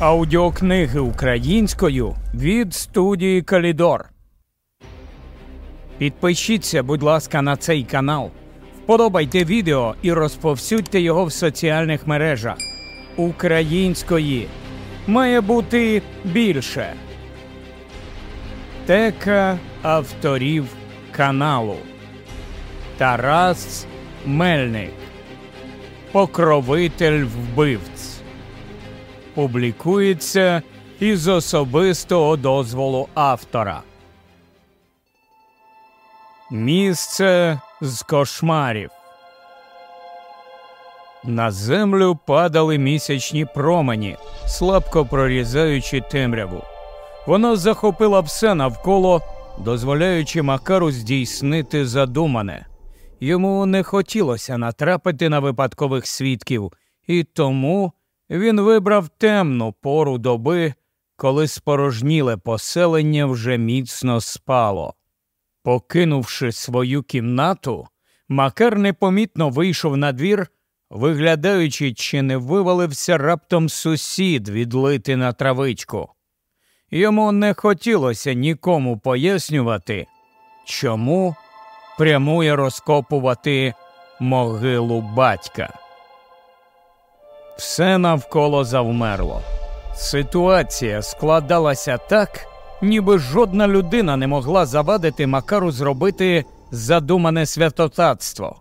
Аудіокниги українською від студії Калідор. Підпишіться, будь ласка, на цей канал. Вподобайте відео і розповсюдьте його в соціальних мережах. Української має бути більше. Тека авторів каналу Тарас Мельник. Покровитель вбивць. Публікується із особистого дозволу автора. Місце з кошмарів. На землю падали місячні промені, слабко прорізаючи темряву. Воно захопило все навколо, дозволяючи Макару здійснити задумане. Йому не хотілося натрапити на випадкових свідків, і тому він вибрав темну пору доби, коли спорожніле поселення вже міцно спало. Покинувши свою кімнату, Макар непомітно вийшов на двір, виглядаючи, чи не вивалився раптом сусід відлити на травичку. Йому не хотілося нікому пояснювати, чому прямує розкопувати могилу батька. Все навколо завмерло. Ситуація складалася так, ніби жодна людина не могла завадити Макару зробити задумане святотатство.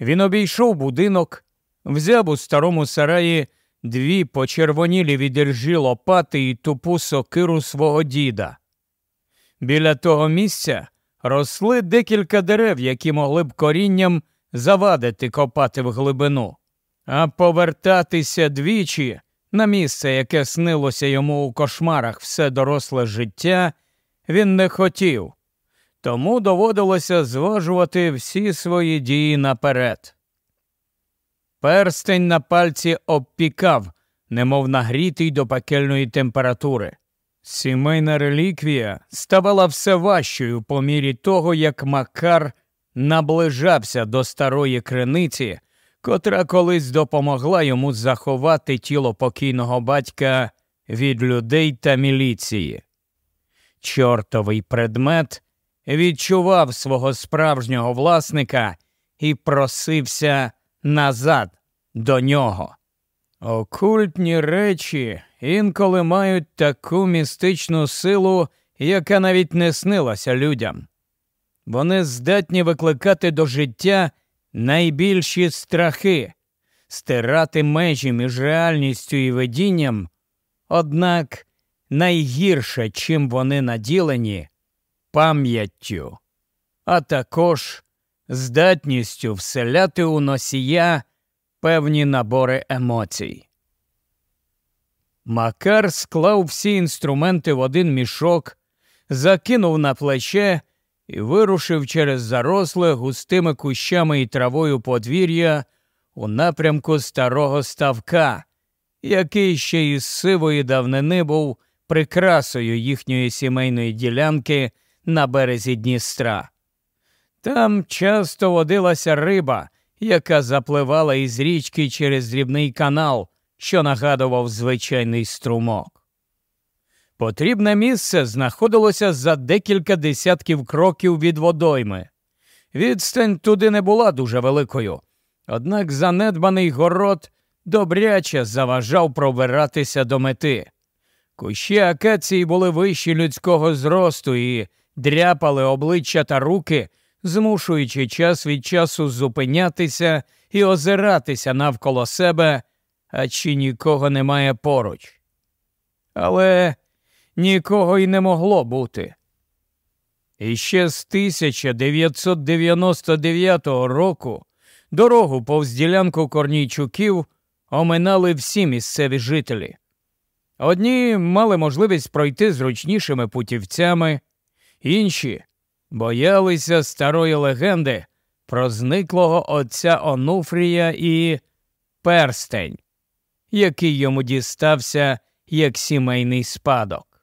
Він обійшов будинок, взяв у старому сараї дві почервонілі відіржі лопати і тупу сокиру свого діда. Біля того місця росли декілька дерев, які могли б корінням завадити копати в глибину, а повертатися двічі на місце, яке снилося йому у кошмарах все доросле життя, він не хотів, тому доводилося зважувати всі свої дії наперед. Перстень на пальці обпікав, немов нагрітий до пекельної температури. Сімейна реліквія ставала все важчою по мірі того, як Макар наближався до старої криниці, котра колись допомогла йому заховати тіло покійного батька від людей та міліції. Чортовий предмет відчував свого справжнього власника і просився назад до нього. Окультні речі інколи мають таку містичну силу, яка навіть не снилася людям. Вони здатні викликати до життя найбільші страхи, стирати межі між реальністю і видінням, однак найгірше, чим вони наділені, пам'яттю, а також здатністю вселяти у носія певні набори емоцій. Макар склав всі інструменти в один мішок, закинув на плече і вирушив через заросле густими кущами і травою подвір'я у напрямку старого ставка, який ще із сивої давнини був прикрасою їхньої сімейної ділянки на березі Дністра. Там часто водилася риба, яка запливала із річки через дрібний канал, що нагадував звичайний струмок. Потрібне місце знаходилося за декілька десятків кроків від водойми. Відстань туди не була дуже великою, однак занедбаний город добряче заважав пробиратися до мети. Кущі акації були вищі людського зросту і дряпали обличчя та руки, змушуючи час від часу зупинятися і озиратися навколо себе, а чи нікого немає поруч. Але нікого й не могло бути. І ще з 1999 року дорогу повз ділянку корнійчуків оминали всі місцеві жителі. Одні мали можливість пройти зручнішими путівцями, інші боялися старої легенди про зниклого отця Онуфрія і перстень, який йому дістався як сімейний спадок.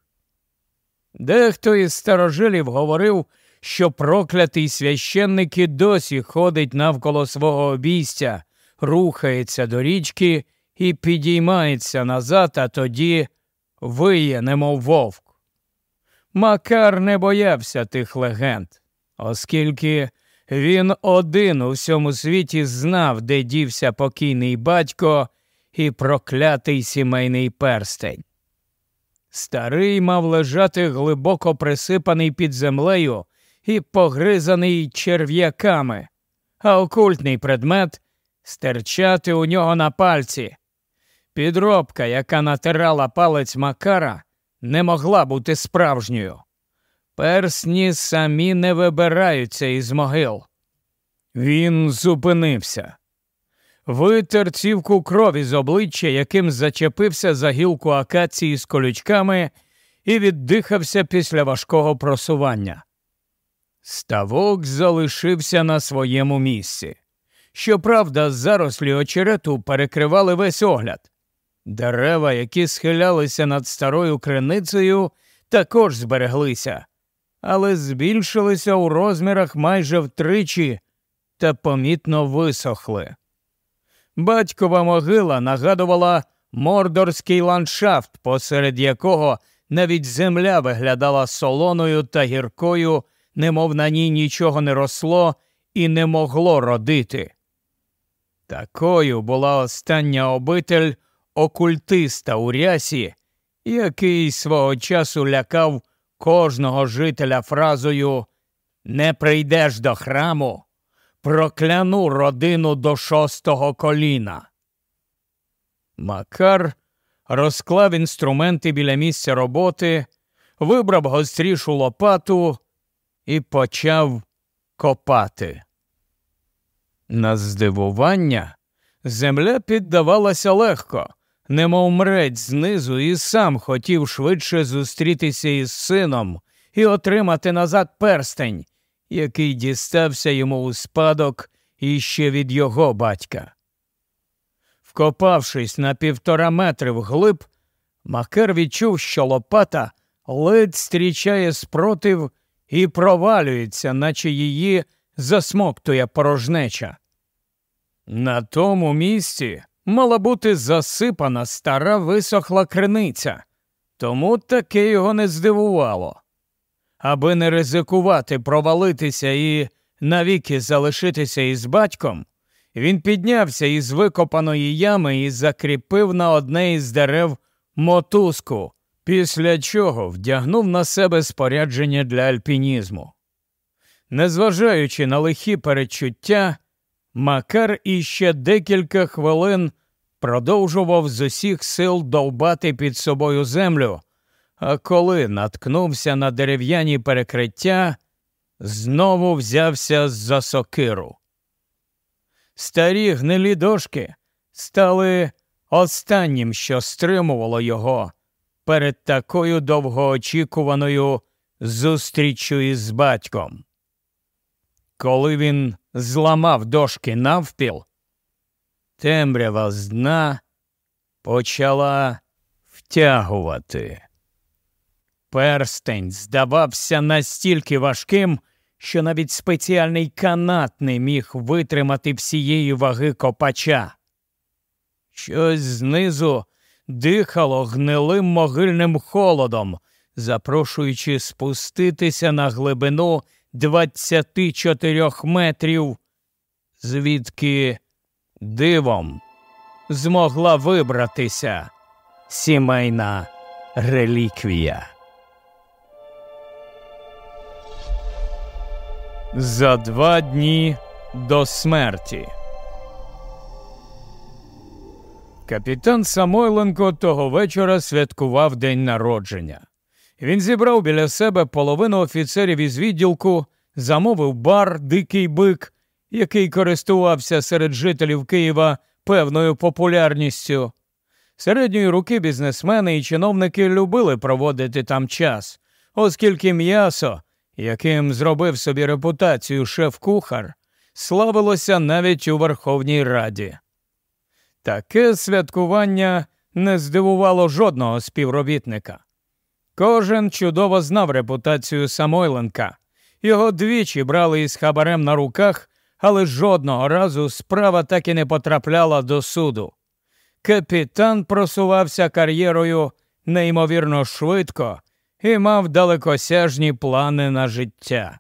Дехто із старожилів говорив, що проклятий священник і досі ходить навколо свого обійстя, рухається до річки і підіймається назад, а тоді виє, немов вовк. Макар не боявся тих легенд, оскільки він один у всьому світі знав, де дівся покійний батько і проклятий сімейний перстень. Старий мав лежати глибоко присипаний під землею і погризаний черв'яками, а окультний предмет стирчати у нього на пальці. Підробка, яка натирала палець Макара, не могла бути справжньою. Персні самі не вибираються із могил. Він зупинився. Витер цівку крові з обличчя, яким зачепився за гілку акації з колючками, і віддихався після важкого просування. Ставок залишився на своєму місці. Щоправда, зарослі очерету перекривали весь огляд. Дерева, які схилялися над старою криницею, також збереглися, але збільшилися у розмірах майже втричі та помітно висохли. Батькова могила нагадувала мордорський ландшафт, посеред якого навіть земля виглядала солоною та гіркою, немов на ній нічого не росло і не могло родити. Такою була остання обитель окультиста у рясі, який свого часу лякав кожного жителя фразою Не прийдеш до храму, прокляну родину до шостого коліна. Макар розклав інструменти біля місця роботи, вибрав гострішу лопату і почав копати. На здивування земля піддавалася легко, немов мрець знизу, і сам хотів швидше зустрітися із сином і отримати назад перстень, який дістався йому у спадок іще від його батька. Вкопавшись на півтора метри вглиб, Макер відчув, що лопата ледь стрічає спротив і провалюється, наче її засмоктує порожнеча. На тому місці мала бути засипана стара висохла криниця, тому таке його не здивувало. Аби не ризикувати провалитися і навіки залишитися із батьком, він піднявся із викопаної ями і закріпив на одне із дерев мотузку, після чого вдягнув на себе спорядження для альпінізму. Незважаючи на лихі перечуття, Макар іще декілька хвилин продовжував з усіх сил довбати під собою землю, а коли наткнувся на дерев'яні перекриття, знову взявся за сокиру. Старі гнилі дошки стали останнім, що стримувало його перед такою довгоочікуваною зустрічю із батьком. Коли він зламав дошки навпіл, темрява з дна почала втягувати. Перстень здавався настільки важким, що навіть спеціальний канат не міг витримати всієї ваги копача. Щось знизу дихало гнилим могильним холодом, запрошуючи спуститися на глибину 24 метрів, звідки дивом змогла вибратися сімейна реліквія. За два дні до смерті. Капітан Самойленко того вечора святкував день народження. Він зібрав біля себе половину офіцерів із відділку, замовив бар Дикий бик, який користувався серед жителів Києва певною популярністю. Середньої руки бізнесмени і чиновники любили проводити там час, оскільки м'ясо, яким зробив собі репутацію шеф-кухар, славилося навіть у Верховній Раді. Таке святкування не здивувало жодного співробітника. Кожен чудово знав репутацію Самойленка. Його двічі брали із хабарем на руках, але жодного разу справа так і не потрапляла до суду. капітан просувався кар'єрою неймовірно швидко і мав далекосяжні плани на життя.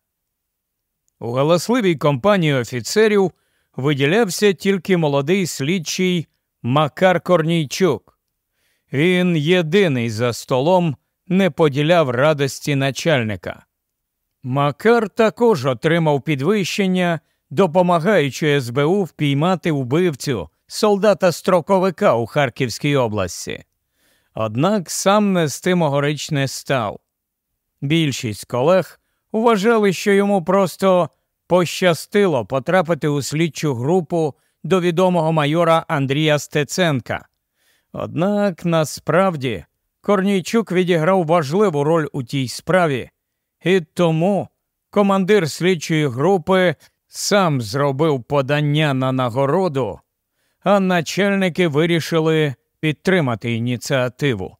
У галасливій компанії офіцерів виділявся тільки молодий слідчий Макар Корнійчук. Він єдиний за столом не поділяв радості начальника. Макар також отримав підвищення, допомагаючи СБУ впіймати вбивцю солдата строковика у Харківській області. Однак сам не з тим огорич не став. Більшість колег вважали, що йому просто пощастило потрапити у слідчу групу до відомого майора Андрія Стеценка. Однак насправді Корнійчук відіграв важливу роль у тій справі, і тому командир слідчої групи сам зробив подання на нагороду, а начальники вирішили підтримати ініціативу.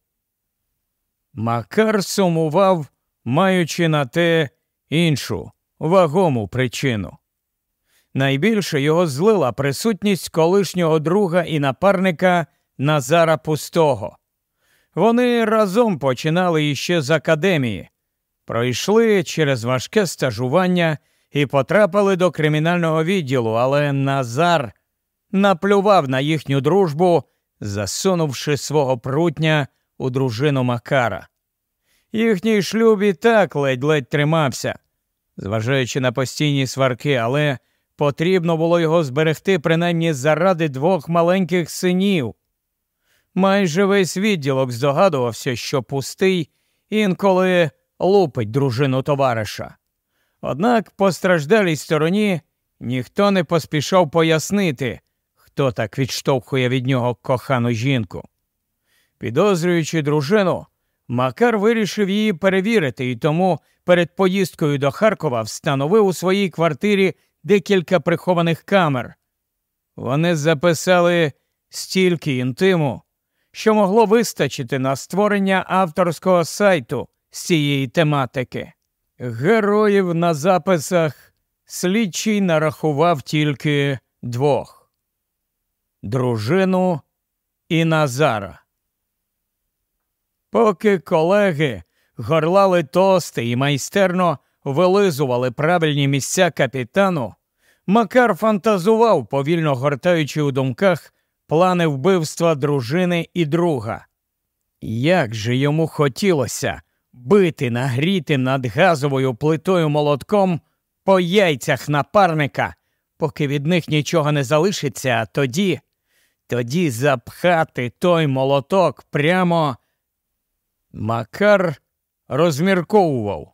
Макар сумував, маючи на те іншу вагому причину. Найбільше його злила присутність колишнього друга і напарника Назара Пустого. Вони разом починали іще з академії, пройшли через важке стажування і потрапили до кримінального відділу, але Назар наплював на їхню дружбу, засунувши свого прутня у дружину Макара. Їхній шлюб і так ледь-ледь тримався, зважаючи на постійні сварки, але потрібно було його зберегти принаймні заради двох маленьких синів. Майже весь відділок здогадувався, що пустий інколи лупить дружину товариша. Однак постраждалій стороні ніхто не поспішав пояснити, хто так відштовхує від нього кохану жінку. Підозрюючи дружину, Макар вирішив її перевірити і тому перед поїздкою до Харкова встановив у своїй квартирі декілька прихованих камер. Вони записали стільки інтиму, що могло вистачити на створення авторського сайту з цієї тематики. Героїв на записах слідчий нарахував тільки двох дружину і Назара. Поки колеги горлали тости і майстерно вилизували правильні місця капітану, Макар фантазував, повільно гортаючи у думках плани вбивства дружини і друга. Як же йому хотілося бити нагрітим над газовою плитою молотком по яйцях напарника, поки від них нічого не залишиться, а тоді, тоді запхати той молоток прямо. Макар розмірковував,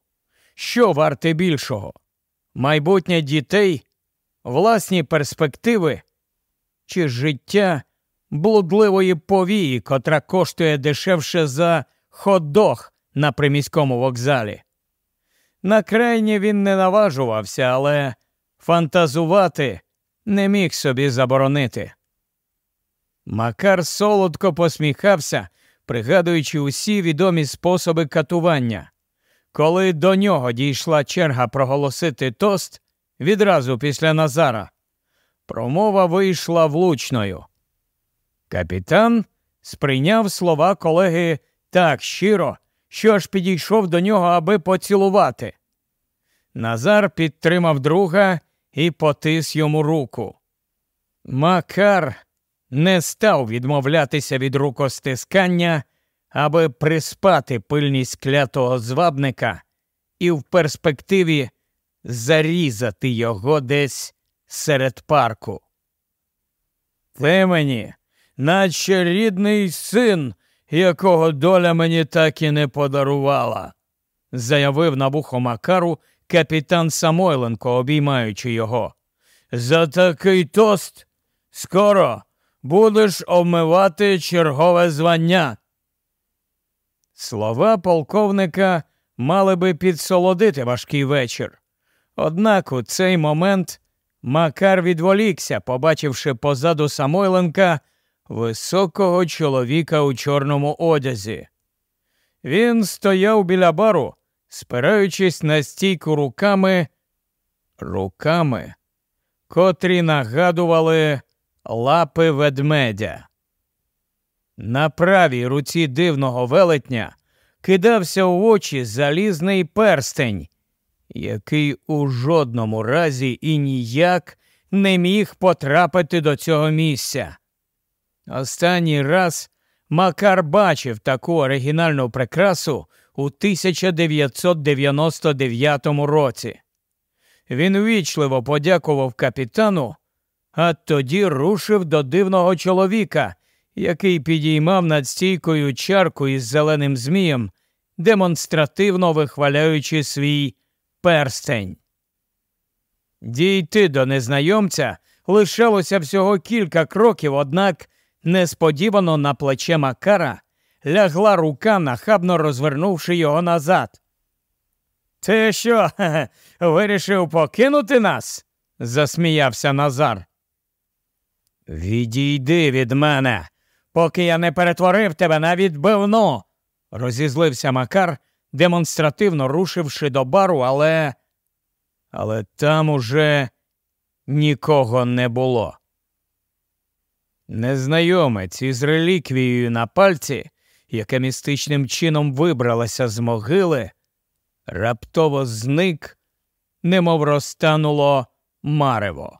що варте більшого майбутнє дітей, власні перспективи чи життя блудливої повії, котра коштує дешевше за хот-дог на приміському вокзалі. На крайнє він не наважувався, але фантазувати не міг собі заборонити. Макар солодко посміхався, пригадуючи усі відомі способи катування. Коли до нього дійшла черга проголосити тост відразу після Назара, промова вийшла влучною. Капітан сприйняв слова колеги так щиро, що аж підійшов до нього, аби поцілувати. Назар підтримав друга і потис йому руку. Макар не став відмовлятися від рукостискання, аби приспати пильність клятого звабника і в перспективі зарізати його десь серед парку. Ти мені, наче рідний син, якого доля мені так і не подарувала, заявив на вухо Макару капітан Самойленко, обіймаючи його. За такий тост скоро будеш обмивати чергове звання. Слова полковника мали би підсолодити важкий вечір. Однак у цей момент Макар відволікся, побачивши позаду Самойленка високого чоловіка у чорному одязі. Він стояв біля бару, спираючись на стійку руками, руками, котрі нагадували лапи ведмедя. На правій руці дивного велетня кидався у очі залізний перстень, який у жодному разі і ніяк не міг потрапити до цього місця. Останній раз Макар бачив таку оригінальну прикрасу у 1999 році. Він ввічливо подякував капітану, а тоді рушив до дивного чоловіка, який підіймав над стійкою чарку із зеленим змієм, демонстративно вихваляючи свій перстень. Дійти до незнайомця лишалося всього кілька кроків, однак несподівано на плече Макара лягла рука, нахабно розвернувши його назад. Ти що, вирішив покинути нас? засміявся Назар. Відійди від мене, поки я не перетворив тебе на відбивну, розізлився Макар, демонстративно рушивши до бару, але. Але там уже нікого не було. Незнайомець із реліквією на пальці, яка містичним чином вибралася з могили, раптово зник, немов розтануло марево.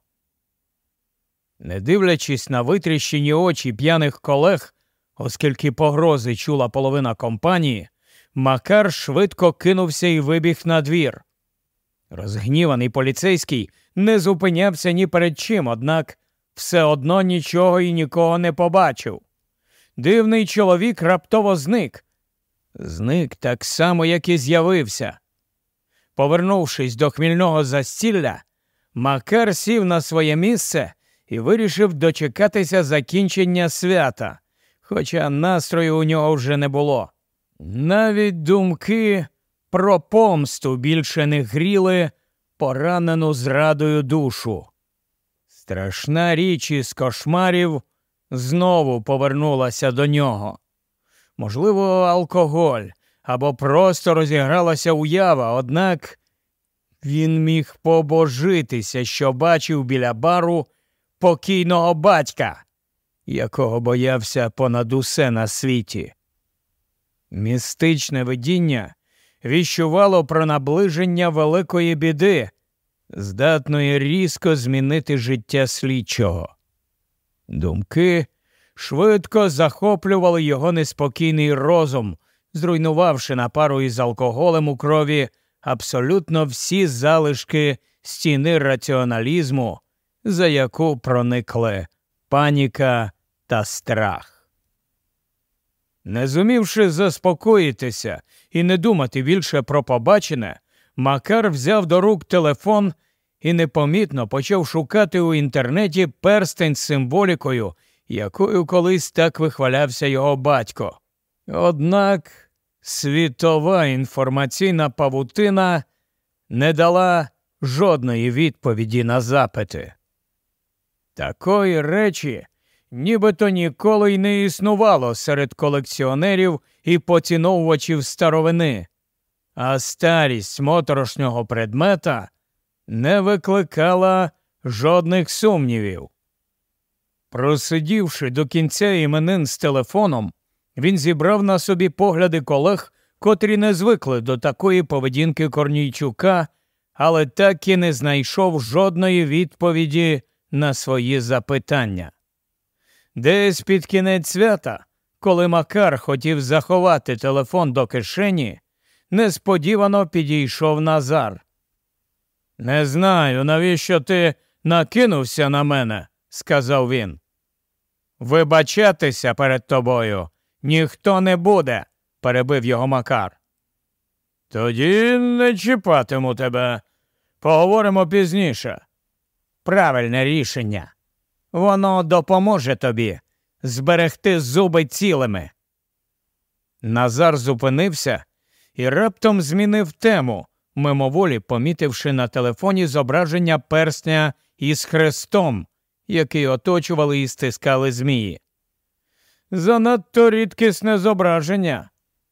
Не дивлячись на витріщені очі п'яних колег, оскільки погрози чула половина компанії, Макар швидко кинувся і вибіг на двір. Розгніваний поліцейський не зупинявся ні перед чим, однак все одно нічого і нікого не побачив. Дивний чоловік раптово зник. Зник так само, як і з'явився. Повернувшись до хмільного застілля, Макар сів на своє місце і вирішив дочекатися закінчення свята, хоча настрою у нього вже не було. Навіть думки про помсту більше не гріли поранену зрадою душу. Страшна річ із кошмарів знову повернулася до нього. Можливо, алкоголь або просто розігралася уява, однак він міг побожитися, що бачив біля бару покійного батька, якого боявся понад усе на світі. Містичне видіння віщувало про наближення великої біди, здатної різко змінити життя слідчого. Думки швидко захоплювали його неспокійний розум, зруйнувавши на пару із алкоголем у крові абсолютно всі залишки стіни раціоналізму, за яку проникли паніка та страх. Не зумівши заспокоїтися і не думати більше про побачене, Макар взяв до рук телефон і непомітно почав шукати у інтернеті перстень з символікою, якою колись так вихвалявся його батько. Однак світова інформаційна павутина не дала жодної відповіді на запити. Такої речі нібито ніколи й не існувало серед колекціонерів і поціновувачів старовини, а старість моторошнього предмета не викликала жодних сумнівів. Просидівши до кінця іменин з телефоном, він зібрав на собі погляди колег, котрі не звикли до такої поведінки Корнійчука, але так і не знайшов жодної відповіді на свої запитання. Десь під кінець свята, коли Макар хотів заховати телефон до кишені, несподівано підійшов Назар. Не знаю, навіщо ти накинувся на мене, сказав він. Вибачатися перед тобою ніхто не буде, перебив його Макар. Тоді не чіпатиму тебе. Поговоримо пізніше. Правильне рішення. Воно допоможе тобі зберегти зуби цілими. Назар зупинився і раптом змінив тему, мимоволі помітивши на телефоні зображення персня із хрестом, який оточували і стискали змії. Занадто рідкісне зображення,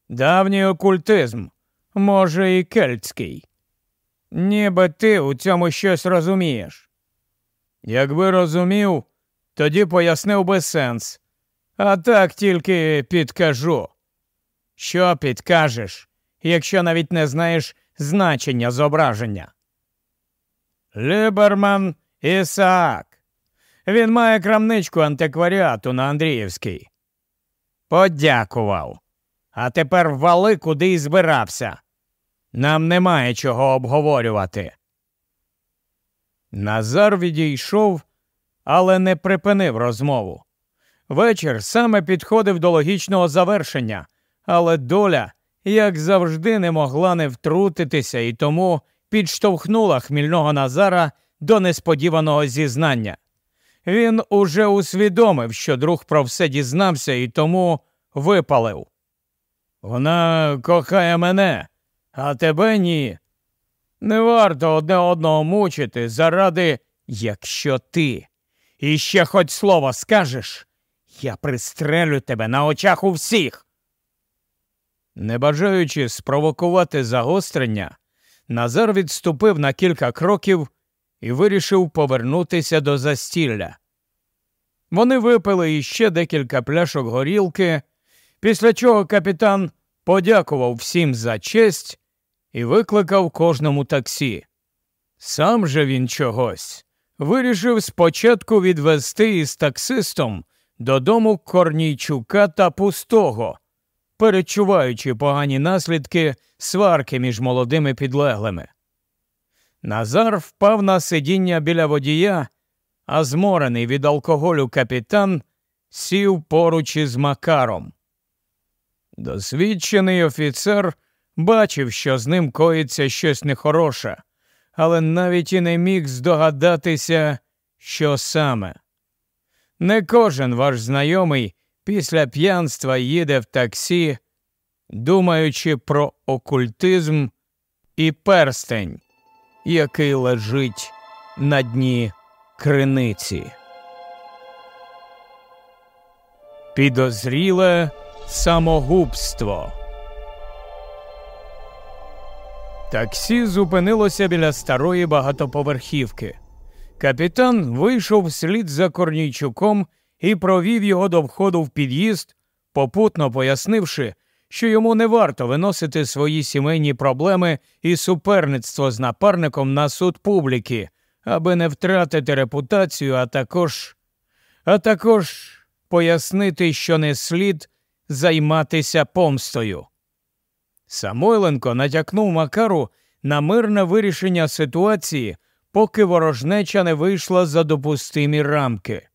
давній окультизм, може, і кельтський. Ніби ти у цьому щось розумієш. Якби розумів, тоді пояснив би сенс. А так тільки підкажу. Що підкажеш, якщо навіть не знаєш значення зображення? Ліберман Ісаак. Він має крамничку антикваріату на Андріївській. Подякував. А тепер вали куди й збирався. Нам немає чого обговорювати. Назар відійшов, але не припинив розмову. Вечір саме підходив до логічного завершення, але доля, як завжди, не могла не втрутитися і тому підштовхнула хмільного Назара до несподіваного зізнання. Він уже усвідомив, що друг про все дізнався і тому випалив. Вона кохає мене, а тебе ні. Не варто одне одного мучити заради, якщо ти іще хоч слово скажеш, я пристрелю тебе на очах у всіх. Не бажаючи спровокувати загострення, Назар відступив на кілька кроків і вирішив повернутися до застілля. Вони випили іще декілька пляшок горілки, після чого капітан подякував всім за честь і викликав кожному таксі. Сам же він чогось вирішив спочатку відвести із таксистом додому Корнійчука та пустого, перечуваючи погані наслідки сварки між молодими підлеглими. Назар впав на сидіння біля водія, а зморений від алкоголю капітан сів поруч із Макаром. Досвідчений офіцер бачив, що з ним коїться щось нехороше, але навіть і не міг здогадатися, що саме. Не кожен ваш знайомий після п'янства їде в таксі, думаючи про окультизм і перстень, який лежить на дні криниці. Підозріле самогубство. Таксі зупинилося біля старої багатоповерхівки. Капітан вийшов вслід за Корнійчуком і провів його до входу в під'їзд, попутно пояснивши, що йому не варто виносити свої сімейні проблеми і суперництво з напарником на суд публіки, аби не втратити репутацію, а також, а також пояснити, що не слід займатися помстою. Самойленко натякнув Макару на мирне вирішення ситуації, поки ворожнеча не вийшла за допустимі рамки.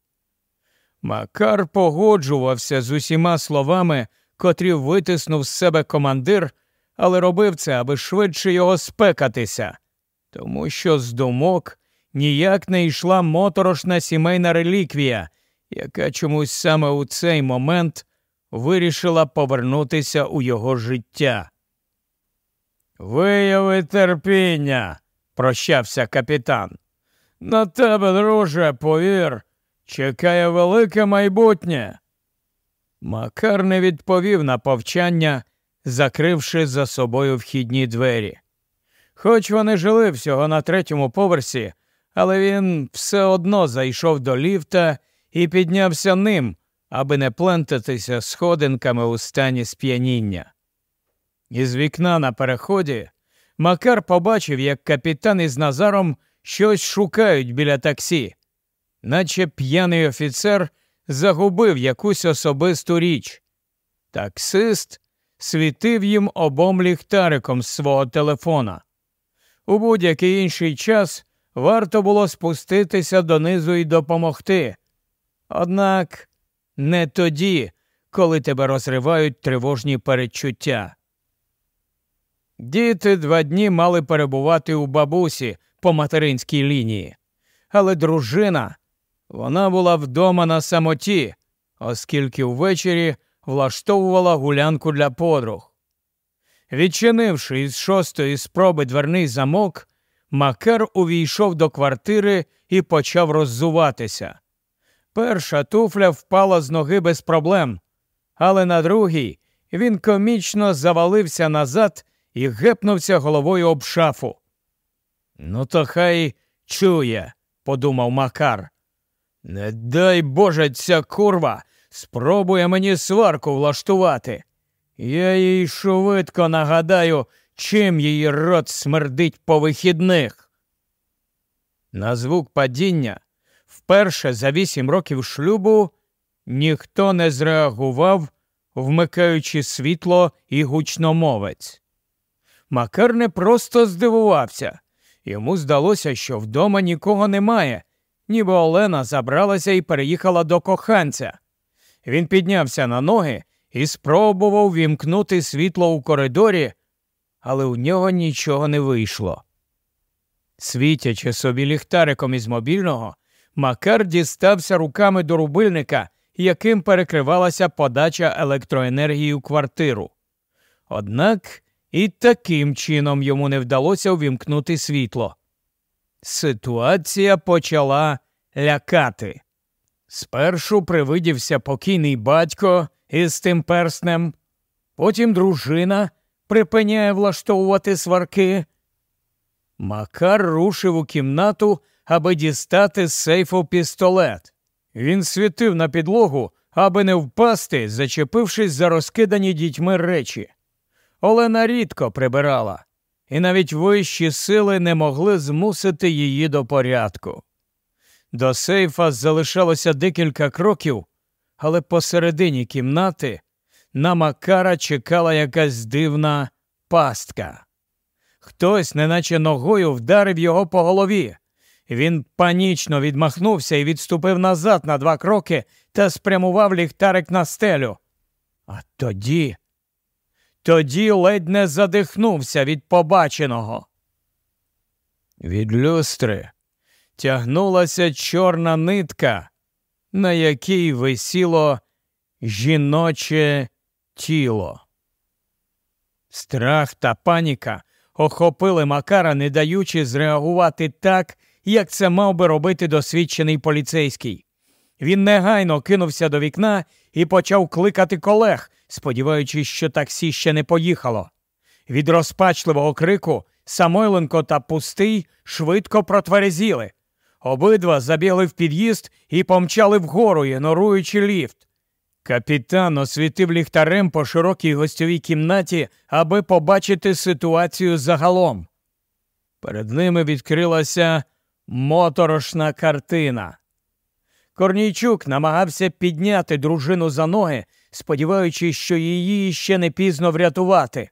Макар погоджувався з усіма словами, котрі витиснув з себе командир, але робив це, аби швидше його спекатися, тому що з думок ніяк не йшла моторошна сімейна реліквія, яка чомусь саме у цей момент вирішила повернутися у його життя. Вияви терпіння, прощався капітан. На тебе, друже, повір, чекає велике майбутнє. Макар не відповів на повчання, закривши за собою вхідні двері. Хоч вони жили всього на третьому поверсі, але він все одно зайшов до ліфта і піднявся ним, аби не плентатися сходинками у стані сп'яніння. Із вікна на переході Макар побачив, як капітан із Назаром щось шукають біля таксі, наче п'яний офіцер загубив якусь особисту річ. Таксист світив їм обом ліхтариком з свого телефона. У будь-який інший час варто було спуститися донизу і допомогти. Однак не тоді, коли тебе розривають тривожні передчуття. Діти два дні мали перебувати у бабусі по материнській лінії, але дружина вона була вдома на самоті, оскільки ввечері влаштовувала гулянку для подруг. Відчинивши із шостої спроби дверний замок, Макар увійшов до квартири і почав роззуватися. Перша туфля впала з ноги без проблем, але на другій він комічно завалився назад і гепнувся головою об шафу. Ну, то хай чує, подумав Макар. Не дай Боже, ця курва спробує мені сварку влаштувати. Я їй швидко нагадаю, чим її рот смердить по вихідних. На звук падіння вперше за вісім років шлюбу ніхто не зреагував, вмикаючи світло і гучномовець. Макар не просто здивувався. Йому здалося, що вдома нікого немає, ніби Олена забралася і переїхала до коханця. Він піднявся на ноги і спробував вімкнути світло у коридорі, але у нього нічого не вийшло. Світячи собі ліхтариком із мобільного, Макар дістався руками до рубильника, яким перекривалася подача електроенергії у квартиру. Однак і таким чином йому не вдалося увімкнути світло. Ситуація почала лякати. Спершу привидівся покійний батько із тим перснем, потім дружина припиняє влаштовувати сварки. Макар рушив у кімнату, аби дістати з сейфу пістолет. Він світив на підлогу, аби не впасти, зачепившись за розкидані дітьми речі. Олена рідко прибирала, і навіть вищі сили не могли змусити її до порядку. До сейфа залишалося декілька кроків, але посередині кімнати на Макара чекала якась дивна пастка. Хтось, неначе ногою, вдарив його по голові. Він панічно відмахнувся і відступив назад на два кроки та спрямував ліхтарик на стелю. А тоді, тоді ледь не задихнувся від побаченого. Від люстри тягнулася чорна нитка, на якій висіло жіноче тіло. Страх та паніка охопили Макара, не даючи зреагувати так, як це мав би робити досвідчений поліцейський. Він негайно кинувся до вікна і почав кликати колег, сподіваючись, що таксі ще не поїхало. Від розпачливого крику Самойленко та пустий швидко протверезіли. Обидва забігли в під'їзд і помчали вгору, ігноруючи ліфт. Капітан освітив ліхтарем по широкій гостьовій кімнаті, аби побачити ситуацію загалом. Перед ними відкрилася моторошна картина. Корнійчук намагався підняти дружину за ноги, сподіваючись, що її ще не пізно врятувати.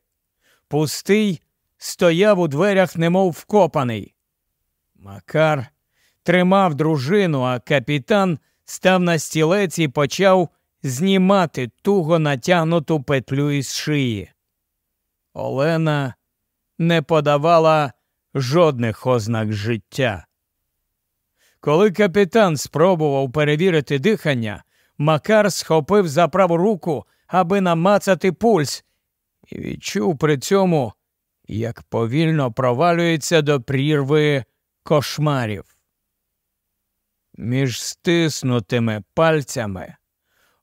Пустий стояв у дверях, немов вкопаний. Макар тримав дружину, а капітан став на стілець і почав знімати туго натягнуту петлю із шиї. Олена не подавала жодних ознак життя. Коли капітан спробував перевірити дихання, Макар схопив за праву руку, аби намацати пульс, і відчув при цьому, як повільно провалюється до прірви кошмарів. Між стиснутими пальцями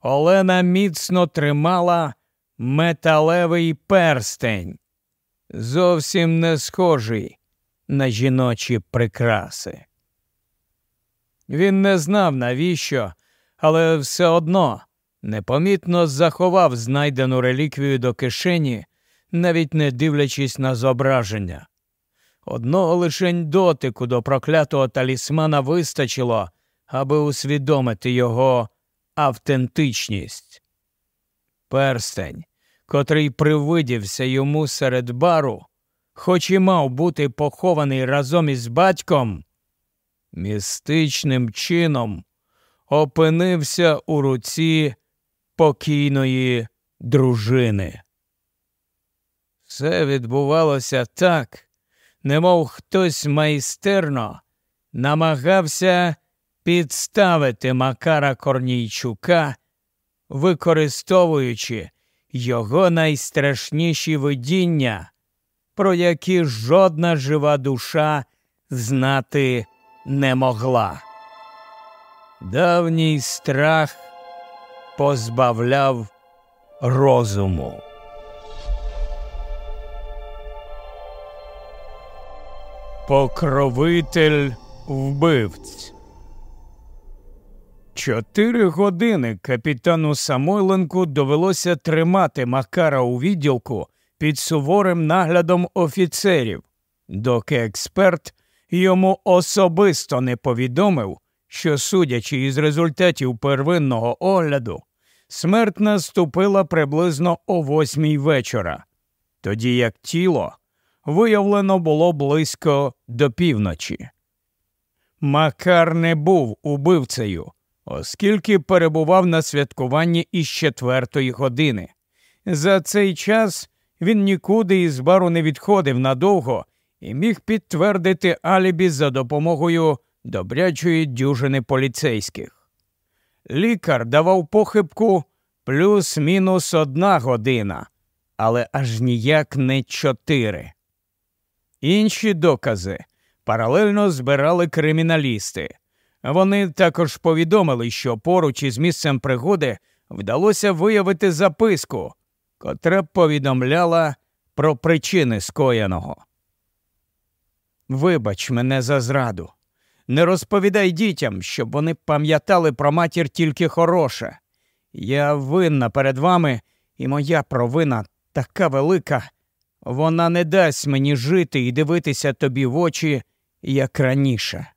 Олена міцно тримала металевий перстень, зовсім не схожий на жіночі прикраси. Він не знав, навіщо, але все одно непомітно заховав знайдену реліквію до кишені, навіть не дивлячись на зображення. Одного лишень дотику до проклятого талісмана вистачило, аби усвідомити його автентичність. Перстень, котрий привидівся йому серед бару, хоч і мав бути похований разом із батьком, містичним чином опинився у руці покійної дружини. Все відбувалося так, немов хтось майстерно намагався підставити Макара Корнійчука, використовуючи його найстрашніші видіння, про які жодна жива душа знати не могла. Давній страх позбавляв розуму. Покровитель вбивць. Чотири години капітану Самойленку довелося тримати Макара у відділку під суворим наглядом офіцерів, доки експерт йому особисто не повідомив, що, судячи із результатів первинного огляду, смерть наступила приблизно о восьмій вечора, тоді як тіло виявлено було близько до півночі. Макар не був убивцею, оскільки перебував на святкуванні із четвертої години. За цей час він нікуди із бару не відходив надовго і міг підтвердити алібі за допомогою добрячої дюжини поліцейських. Лікар давав похибку плюс-мінус одна година, але аж ніяк не чотири. Інші докази паралельно збирали криміналісти. Вони також повідомили, що поруч із місцем пригоди вдалося виявити записку, котра повідомляла про причини скоєного. Вибач мене за зраду. Не розповідай дітям, щоб вони пам'ятали про матір тільки хороше. Я винна перед вами, і моя провина така велика. Вона не дасть мені жити і дивитися тобі в очі, як раніше.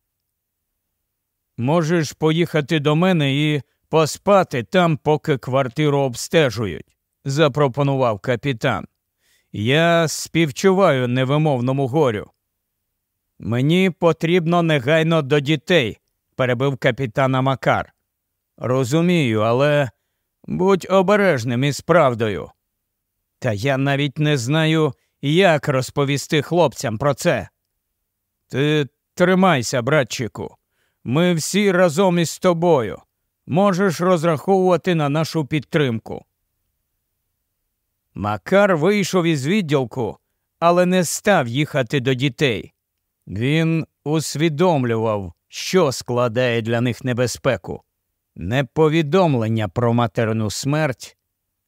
Можеш поїхати до мене і поспати там, поки квартиру обстежують, запропонував капітан. Я співчуваю невимовному горю. Мені потрібно негайно до дітей, перебив капітана Макар. Розумію, але будь обережним із правдою. Та я навіть не знаю, як розповісти хлопцям про це. Ти тримайся, братчику. Ми всі разом із тобою. Можеш розраховувати на нашу підтримку. Макар вийшов із відділку, але не став їхати до дітей. Він усвідомлював, що складає для них небезпеку, не повідомлення про материну смерть,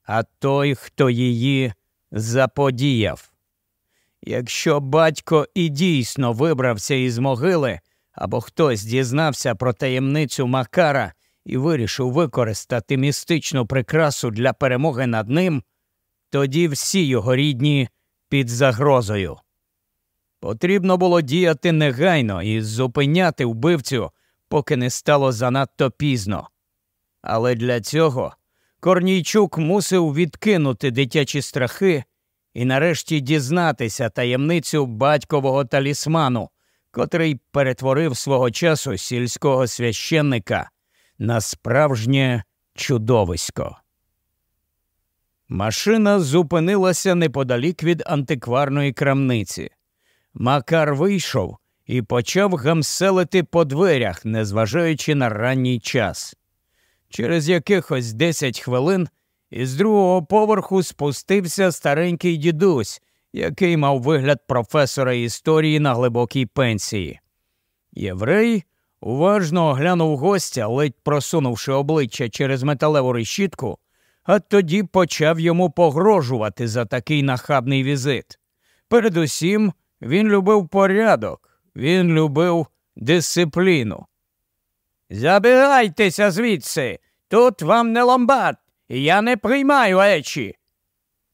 а той, хто її заподіяв. Якщо батько і дійсно вибрався із могили, або хтось дізнався про таємницю Макара і вирішив використати містичну прикрасу для перемоги над ним, тоді всі його рідні під загрозою. Потрібно було діяти негайно і зупиняти вбивцю, поки не стало занадто пізно. Але для цього Корнійчук мусив відкинути дитячі страхи і нарешті дізнатися таємницю батькового талісману, котрий перетворив свого часу сільського священника на справжнє чудовисько. Машина зупинилася неподалік від антикварної крамниці. Макар вийшов і почав гамселити по дверях, незважаючи на ранній час. Через якихось десять хвилин із другого поверху спустився старенький дідусь, який мав вигляд професора історії на глибокій пенсії. Єврей уважно оглянув гостя, ледь просунувши обличчя через металеву решітку, а тоді почав йому погрожувати за такий нахабний візит. Передусім, він любив порядок, він любив дисципліну. Забирайтеся звідси, тут вам не ломбард, я не приймаю речі.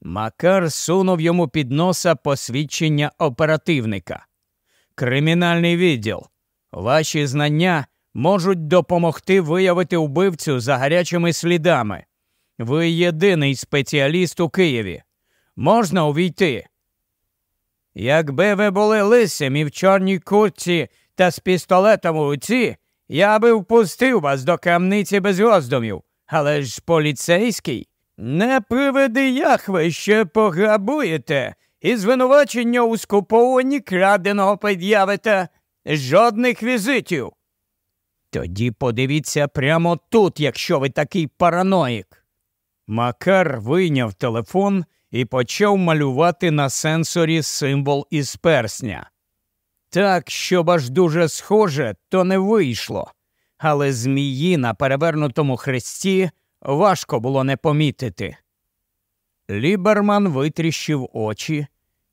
Макар сунув йому під носа посвідчення оперативника. Кримінальний відділ. Ваші знання можуть допомогти виявити вбивцю за гарячими слідами. Ви єдиний спеціаліст у Києві. Можна увійти. Якби ви були лисим і в чорній курці та з пістолетом у руці, я би впустив вас до крамниці без роздумів, але ж поліцейський не приведи Яхве, ще пограбуєте, і звинувачення у скупованні краденого пред'явите жодних візитів. Тоді подивіться прямо тут, якщо ви такий параноїк. Макар вийняв телефон і почав малювати на сенсорі символ із персня. Так, щоб аж дуже схоже, то не вийшло, але змії на перевернутому хресті важко було не помітити. Ліберман витріщив очі,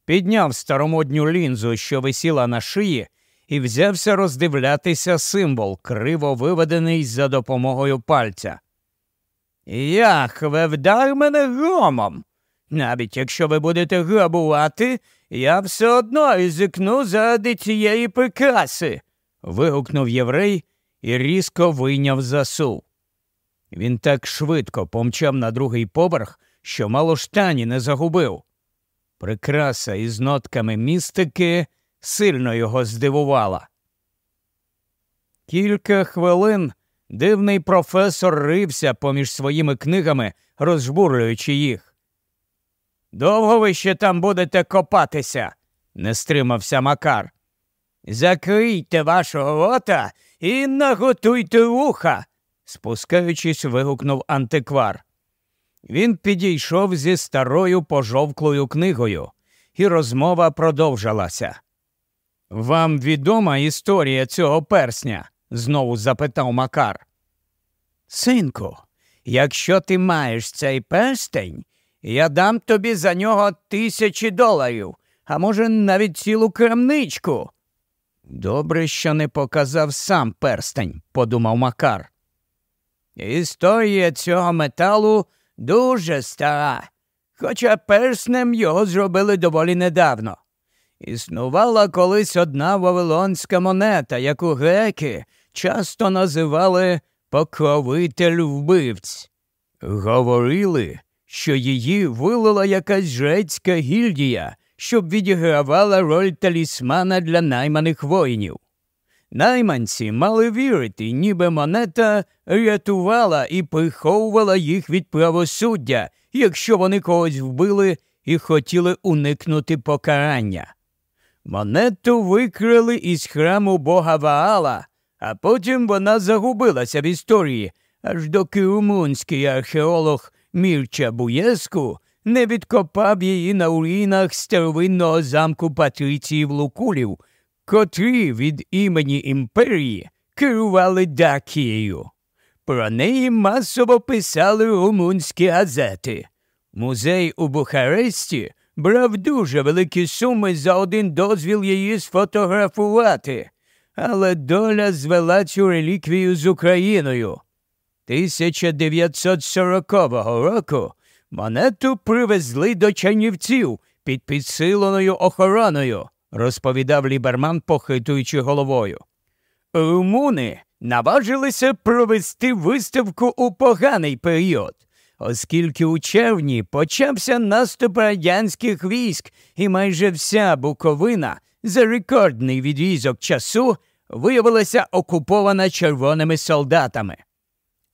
підняв старомодню лінзу, що висіла на шиї, і взявся роздивлятися символ, криво виведений за допомогою пальця. Яхве, вдар мене громом. Навіть якщо ви будете грабувати, я все одно ризикну заради цієї прикраси. вигукнув єврей і різко вийняв засув. Він так швидко помчав на другий поверх, що мало штані не загубив. Прикраса із нотками містики сильно його здивувала. Кілька хвилин дивний професор рився поміж своїми книгами, розжбурлюючи їх. Довго ви ще там будете копатися? не стримався Макар. Закрийте вашого рота і наготуйте вуха, спускаючись, вигукнув антиквар. Він підійшов зі старою пожовклою книгою, і розмова продовжилася. Вам відома історія цього персня? знову запитав Макар. Синку, якщо ти маєш цей перстень, я дам тобі за нього тисячі доларів, а може, навіть цілу крамничку. Добре, що не показав сам перстень, подумав Макар. Історія цього металу дуже стара, хоча перснем його зробили доволі недавно. Існувала колись одна вавилонська монета, яку греки часто називали покровитель вбивць. Говорили, що її вилила якась жрецька гільдія, щоб відігравала роль талісмана для найманих воїнів. Найманці мали вірити, ніби монета рятувала і приховувала їх від правосуддя, якщо вони когось вбили і хотіли уникнути покарання. Монету викрили із храму бога Ваала, а потім вона загубилася в історії, аж доки румунський археолог Мірча Буєску не відкопав її на руїнах старовинного замку Патріціїв Лукулів, котрі від імені імперії керували Дакією. Про неї масово писали румунські газети. Музей у Бухаресті брав дуже великі суми за один дозвіл її сфотографувати, але доля звела цю реліквію з Україною. 1940 року монету привезли до Чернівців під підсиленою охороною, розповідав ліберман, похитуючи головою. Румуни наважилися провести виставку у поганий період оскільки у червні почався наступ радянських військ, і майже вся Буковина за рекордний відрізок часу виявилася окупована червоними солдатами.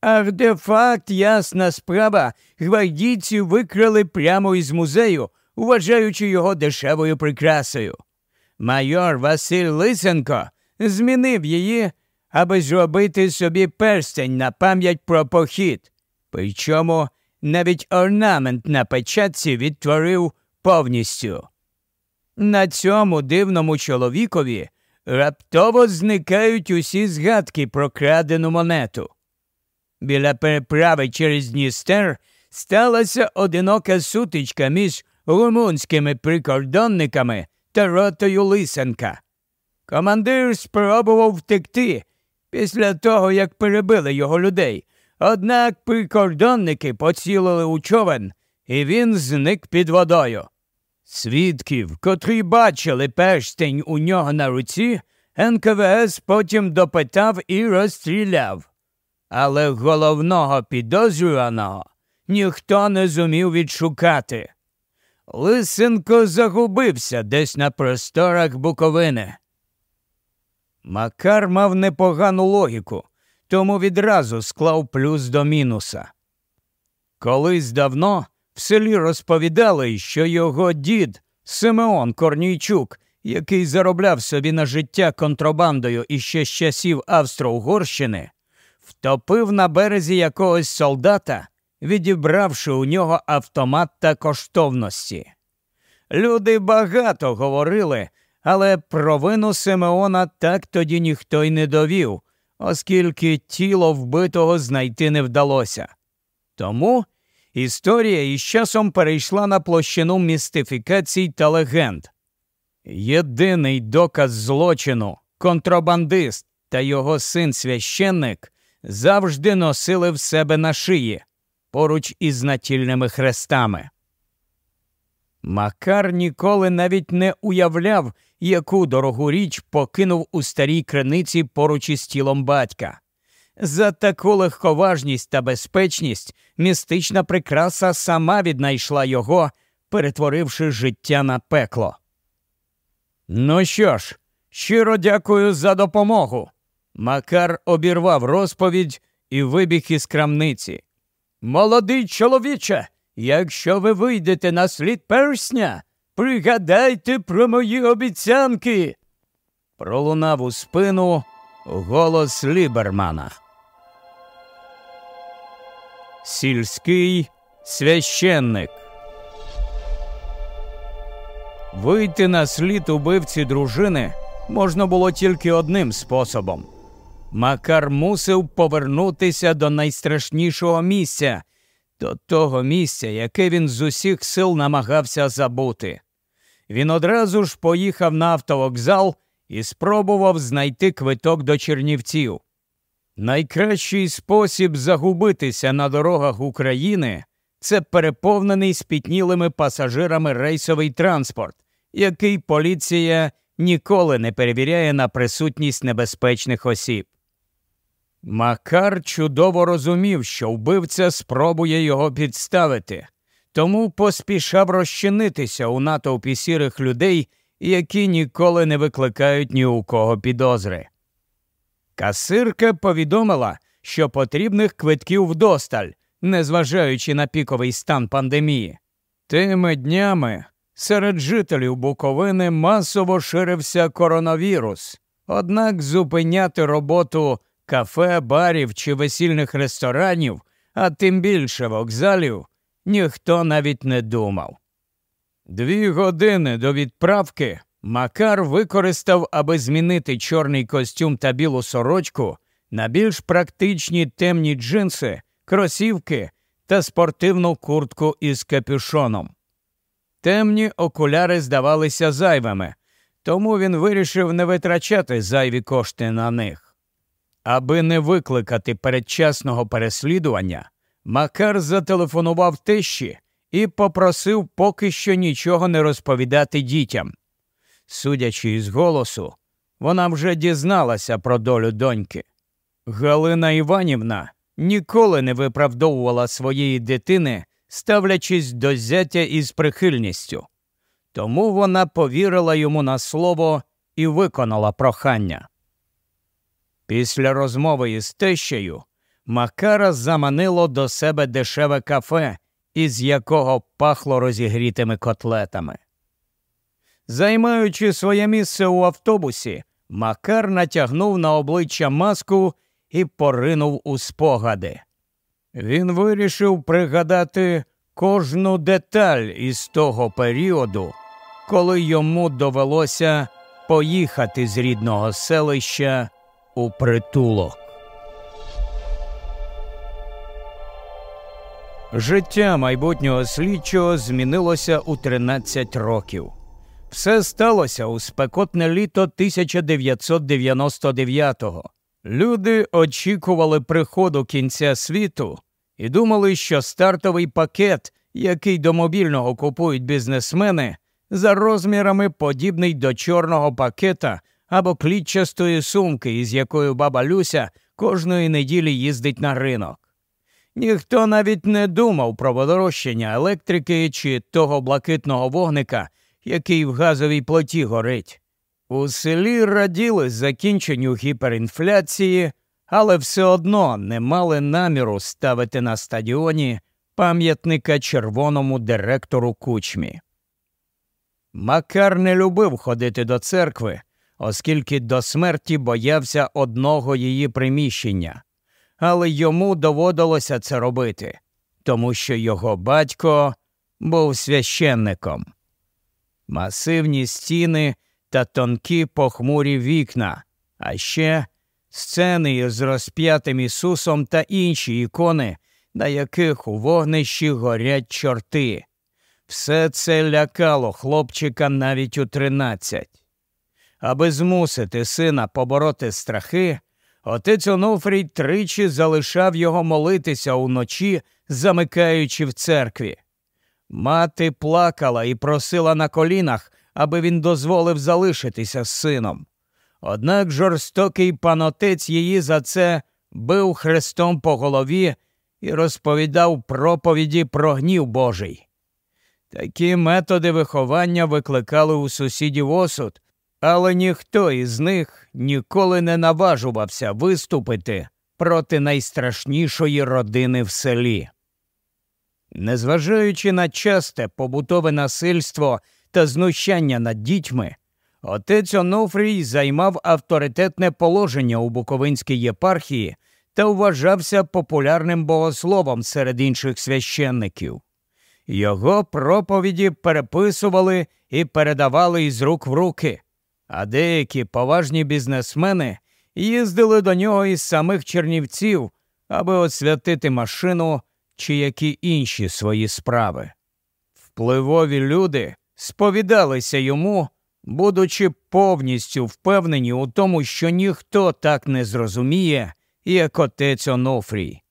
Артефакт, ясна справа, гвардійці викрали прямо із музею, вважаючи його дешевою прикрасою. Майор Василь Лисенко змінив її, аби зробити собі перстень на пам'ять про похід. Причому навіть орнамент на печатці відтворив повністю. На цьому дивному чоловікові раптово зникають усі згадки про крадену монету. Біля переправи через Дністер сталася одинока сутичка між румунськими прикордонниками та ротою Лисенка. Командир спробував втекти після того, як перебили його людей, Однак прикордонники поцілили у човен, і він зник під водою. Свідків, котрі бачили перстень у нього на руці, НКВС потім допитав і розстріляв. Але головного підозрюваного ніхто не зумів відшукати. Лисенко загубився десь на просторах Буковини. Макар мав непогану логіку тому відразу склав плюс до мінуса. Колись давно в селі розповідали, що його дід Симеон Корнійчук, який заробляв собі на життя контрабандою іще з часів Австро-Угорщини, втопив на березі якогось солдата, відібравши у нього автомат та коштовності. Люди багато говорили, але про вину Симеона так тоді ніхто й не довів, оскільки тіло вбитого знайти не вдалося. Тому історія із часом перейшла на площину містифікацій та легенд. Єдиний доказ злочину, контрабандист та його син священник завжди носили в себе на шиї поруч із натільними хрестами. Макар ніколи навіть не уявляв, яку дорогу річ покинув у старій криниці поруч із тілом батька. За таку легковажність та безпечність містична прикраса сама віднайшла його, перетворивши життя на пекло. Ну що ж, щиро дякую за допомогу. Макар обірвав розповідь і вибіг із крамниці. Молодий чоловіче, якщо ви вийдете на слід персня, пригадайте про мої обіцянки. Пролунав у спину голос Лібермана. Сільський священник. Вийти на слід убивці дружини можна було тільки одним способом. Макар мусив повернутися до найстрашнішого місця, до того місця, яке він з усіх сил намагався забути. Він одразу ж поїхав на автовокзал і спробував знайти квиток до Чернівців. Найкращий спосіб загубитися на дорогах України це переповнений спітнілими пасажирами рейсовий транспорт, який поліція ніколи не перевіряє на присутність небезпечних осіб. Макар чудово розумів, що вбивця спробує його підставити, тому поспішав розчинитися у натовпі сірих людей, які ніколи не викликають ні у кого підозри. Касирка повідомила, що потрібних квитків вдосталь, незважаючи на піковий стан пандемії. Тими днями серед жителів Буковини масово ширився коронавірус, однак зупиняти роботу кафе, барів чи весільних ресторанів, а тим більше вокзалів, ніхто навіть не думав. Дві години до відправки Макар використав, аби змінити чорний костюм та білу сорочку на більш практичні темні джинси, кросівки та спортивну куртку із капюшоном. Темні окуляри здавалися зайвими, тому він вирішив не витрачати зайві кошти на них. Аби не викликати передчасного переслідування, Макар зателефонував тещі і попросив поки що нічого не розповідати дітям. Судячи із голосу, вона вже дізналася про долю доньки. Галина Іванівна ніколи не виправдовувала своєї дитини, ставлячись до зятя із прихильністю. Тому вона повірила йому на слово і виконала прохання. Після розмови із тещею Макара заманило до себе дешеве кафе, із якого пахло розігрітими котлетами. Займаючи своє місце у автобусі, Макар натягнув на обличчя маску і поринув у спогади. Він вирішив пригадати кожну деталь із того періоду, коли йому довелося поїхати з рідного селища у притулок. Життя майбутнього слідчого змінилося у 13 років. Все сталося у спекотне літо 1999-го. Люди очікували приходу кінця світу і думали, що стартовий пакет, який до мобільного купують бізнесмени, за розмірами подібний до чорного пакета або клітчастої сумки, із якою баба Люся кожної неділі їздить на ринок. Ніхто навіть не думав про подорожчання електрики чи того блакитного вогника, який в газовій плоті горить. У селі раділи закінченню гіперінфляції, але все одно не мали наміру ставити на стадіоні пам'ятника червоному директору кучмі. Макар не любив ходити до церкви, оскільки до смерті боявся одного її приміщення, але йому доводилося це робити, тому що його батько був священником. Масивні стіни та тонкі похмурі вікна, а ще сцени із розп'ятим Ісусом та інші ікони, на яких у вогнищі горять чорти. Все це лякало хлопчика навіть у тринадцять. Аби змусити сина побороти страхи, отець Онуфрій тричі залишав його молитися уночі, замикаючи в церкві. Мати плакала і просила на колінах, аби він дозволив залишитися з сином. Однак жорстокий панотець її за це бив хрестом по голові і розповідав проповіді про гнів Божий. Такі методи виховання викликали у сусідів осуд, але ніхто із них ніколи не наважувався виступити проти найстрашнішої родини в селі. Незважаючи на часте побутове насильство та знущання над дітьми, отець Онуфрій займав авторитетне положення у Буковинській єпархії та вважався популярним богословом серед інших священників. Його проповіді переписували і передавали із рук в руки, а деякі поважні бізнесмени їздили до нього із самих Чернівців, аби освятити машину чи які інші свої справи. Впливові люди сповідалися йому, будучи повністю впевнені у тому, що ніхто так не зрозуміє, як отець Онуфрій.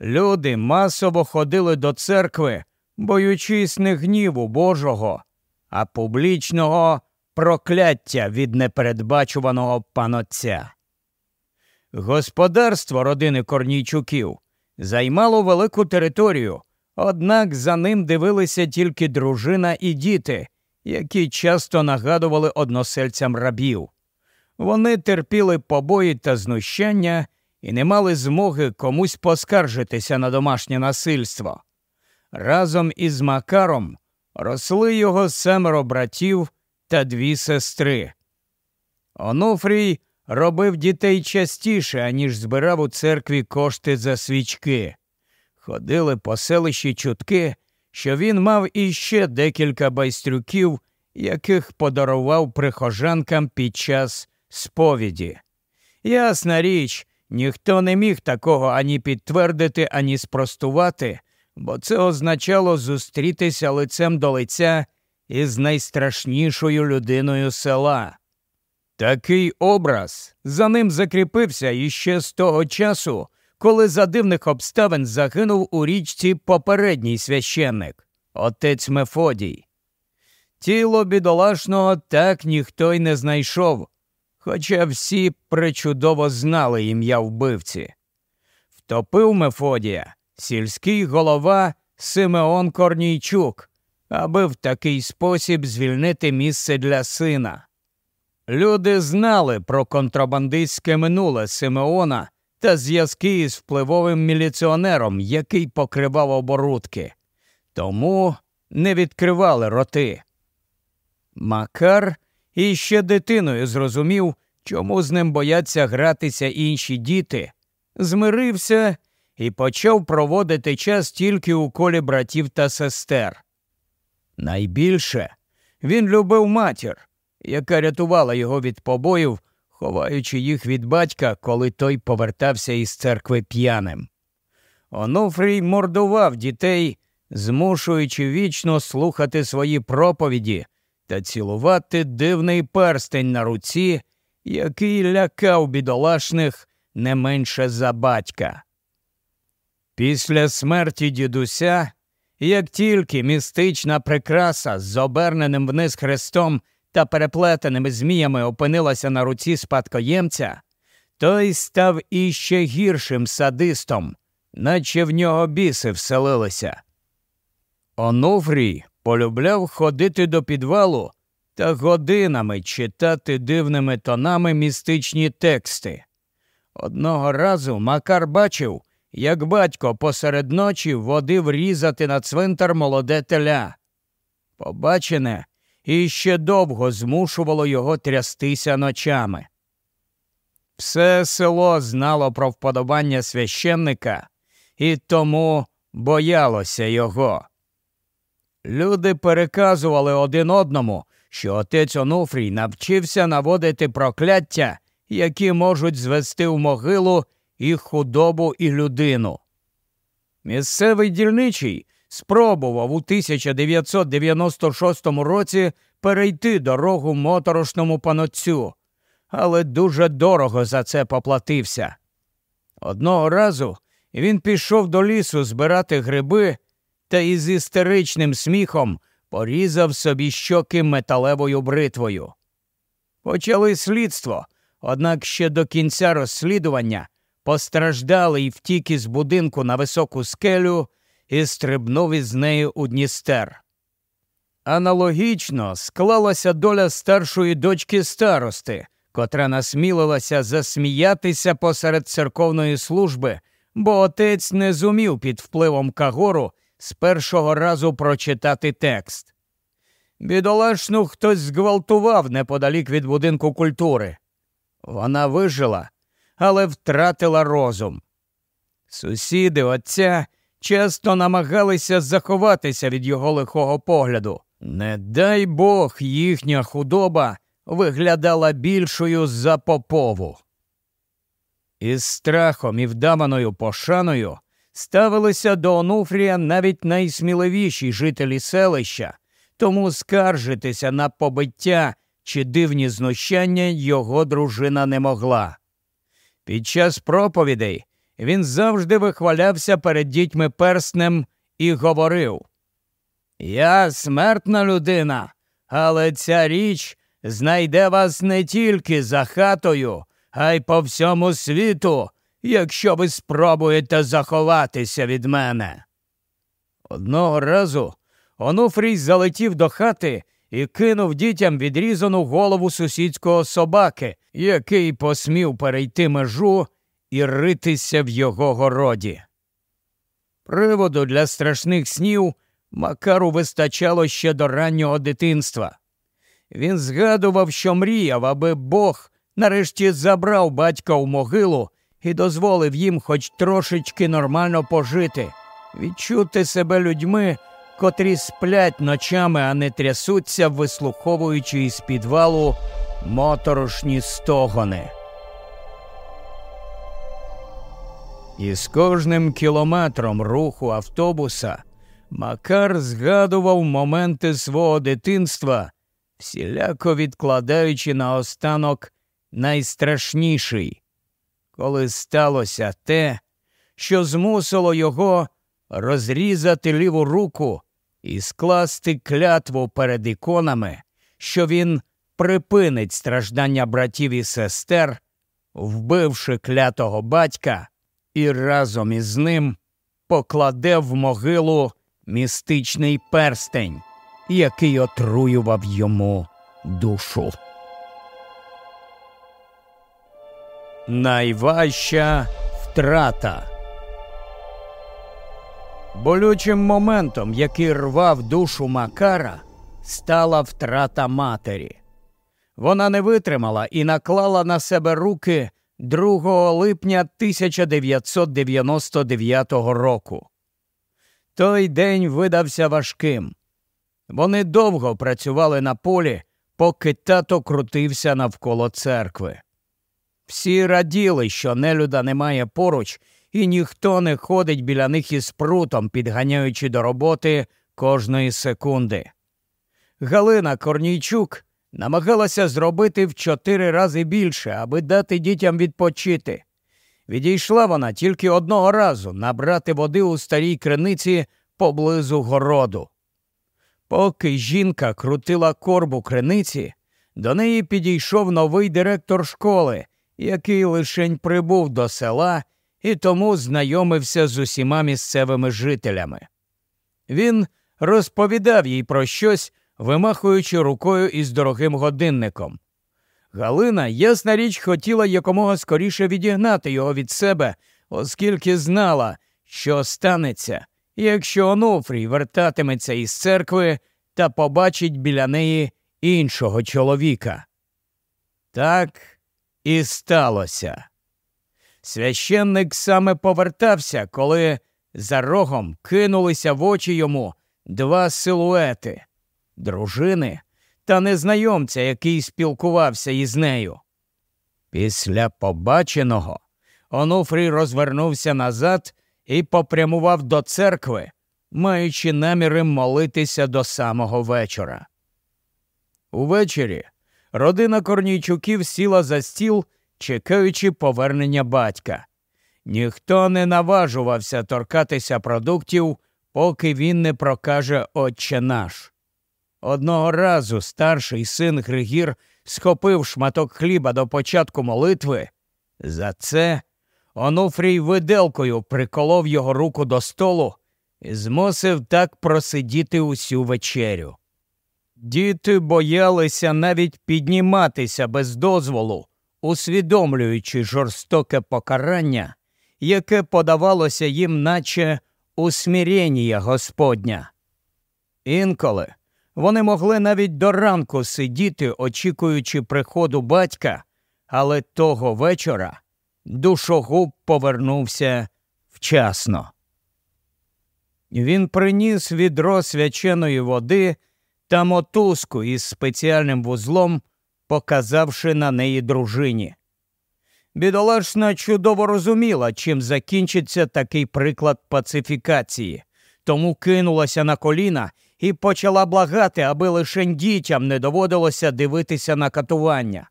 Люди масово ходили до церкви, боючись не гніву Божого, а публічного прокляття від непередбачуваного панотця. Господарство родини Корнійчуків займало велику територію, однак за ним дивилися тільки дружина і діти, які часто нагадували односельцям рабів. Вони терпіли побої та знущання і не мали змоги комусь поскаржитися на домашнє насильство. Разом із Макаром росли його семеро братів та дві сестри. Онуфрій робив дітей частіше, аніж збирав у церкві кошти за свічки. Ходили по селищі чутки, що він мав іще декілька байстрюків, яких подарував прихожанкам під час сповіді. Ясна річ, ніхто не міг такого ані підтвердити, ані спростувати, бо це означало зустрітися лицем до лиця із найстрашнішою людиною села. Такий образ за ним закріпився іще з того часу, коли за дивних обставин загинув у річці попередній священник, отець Мефодій. Тіло бідолашного так ніхто й не знайшов, хоча всі причудово знали ім'я вбивці. Втопив Мефодія сільський голова Симеон Корнійчук, аби в такий спосіб звільнити місце для сина. Люди знали про контрабандистське минуле Симеона та зв'язки із впливовим міліціонером, який покривав оборудки, тому не відкривали роти. Макар іще дитиною зрозумів, чому з ним бояться гратися інші діти, змирився і почав проводити час тільки у колі братів та сестер. Найбільше він любив матір, яка рятувала його від побоїв, ховаючи їх від батька, коли той повертався із церкви п'яним. Онуфрій мордував дітей, змушуючи вічно слухати свої проповіді та цілувати дивний перстень на руці, який лякав бідолашних не менше за батька. Після смерті дідуся, як тільки містична прикраса з оберненим вниз хрестом та переплетеними зміями опинилася на руці спадкоємця, той став іще гіршим садистом, наче в нього біси вселилися. Онуфрій полюбляв ходити до підвалу та годинами читати дивними тонами містичні тексти. Одного разу Макар бачив, як батько посеред ночі водив різати на цвинтар молоде теля. Побачене іще довго змушувало його трястися ночами. Все село знало про вподобання священника і тому боялося його. Люди переказували один одному, що отець Онуфрій навчився наводити прокляття, які можуть звести в могилу і худобу, і людину. Місцевий дільничий спробував у 1996 році перейти дорогу моторошному панотцю, але дуже дорого за це поплатився. Одного разу він пішов до лісу збирати гриби та із істеричним сміхом порізав собі щоки металевою бритвою. Почали слідство, однак ще до кінця розслідування постраждалий втік із будинку на високу скелю і стрибнув із нею у Дністер. Аналогічно склалася доля старшої дочки старости, котра насмілилася засміятися посеред церковної служби, бо отець не зумів під впливом Кагору з першого разу прочитати текст. Бідолашну хтось зґвалтував неподалік від будинку культури. Вона вижила, але втратила розум. Сусіди отця часто намагалися заховатися від його лихого погляду. Не дай Бог їхня худоба виглядала більшою за попову. Із страхом і вдаваною пошаною ставилися до Онуфрія навіть найсміливіші жителі селища, тому скаржитися на побиття чи дивні знущання його дружина не могла. Під час проповідей він завжди вихвалявся перед дітьми перснем і говорив Я смертна людина, але ця річ знайде вас не тільки за хатою, а й по всьому світу, якщо ви спробуєте заховатися від мене. Одного разу Онуфрій залетів до хати і кинув дітям відрізану голову сусідського собаки, який посмів перейти межу і ритися в його городі. Приводу для страшних снів Макару вистачало ще до раннього дитинства. Він згадував, що мріяв, аби Бог нарешті забрав батька в могилу і дозволив їм хоч трошечки нормально пожити, відчути себе людьми, котрі сплять ночами, а не трясуться, вислуховуючи із підвалу моторошні стогони. І з кожним кілометром руху автобуса Макар згадував моменти свого дитинства, всіляко відкладаючи наостанок найстрашніший, коли сталося те, що змусило його розрізати ліву руку і скласти клятву перед іконами, що він припинить страждання братів і сестер, вбивши клятого батька, і разом із ним покладе в могилу містичний перстень, який отруював йому душу. Найважча втрата. Болючим моментом, який рвав душу Макара, стала втрата матері. Вона не витримала і наклала на себе руки 2 липня 1999 року. Той день видався важким. Вони довго працювали на полі, поки тато крутився навколо церкви. Всі раділи, що нелюда немає поруч, і ніхто не ходить біля них із прутом, підганяючи до роботи кожної секунди. Галина Корнійчук намагалася зробити в чотири рази більше, аби дати дітям відпочити. Відійшла вона тільки одного разу набрати води у старій криниці поблизу городу. Поки жінка крутила корбу криниці, до неї підійшов новий директор школи, який лишень прибув до села і тому знайомився з усіма місцевими жителями. Він розповідав їй про щось, вимахуючи рукою із дорогим годинником. Галина, ясна річ, хотіла якомога скоріше відігнати його від себе, оскільки знала, що станеться, якщо Онуфрій вертатиметься із церкви та побачить біля неї іншого чоловіка. Так і сталося. Священник саме повертався, коли за рогом кинулися в очі йому два силуети дружини та незнайомця, який спілкувався із нею. Після побаченого Онуфрій розвернувся назад і попрямував до церкви, маючи наміри молитися до самого вечора. Увечері родина Корнійчуків сіла за стіл, чекаючи повернення батька. Ніхто не наважувався торкатися продуктів, поки він не прокаже Отче наш. Одного разу старший син Григір схопив шматок хліба до початку молитви. За це Онуфрій виделкою приколов його руку до столу і змусив так просидіти усю вечерю. Діти боялися навіть підніматися без дозволу, усвідомлюючи жорстоке покарання, яке подавалося їм, наче усмірення Господня. Інколи вони могли навіть до ранку сидіти, очікуючи приходу батька, але того вечора душогуб повернувся вчасно. Він приніс відро свяченої води та мотузку із спеціальним вузлом, показавши на неї дружині. Бідолашна чудово розуміла, чим закінчиться такий приклад пацифікації, тому кинулася на коліна і почала благати, аби лише дітям не доводилося дивитися на катування.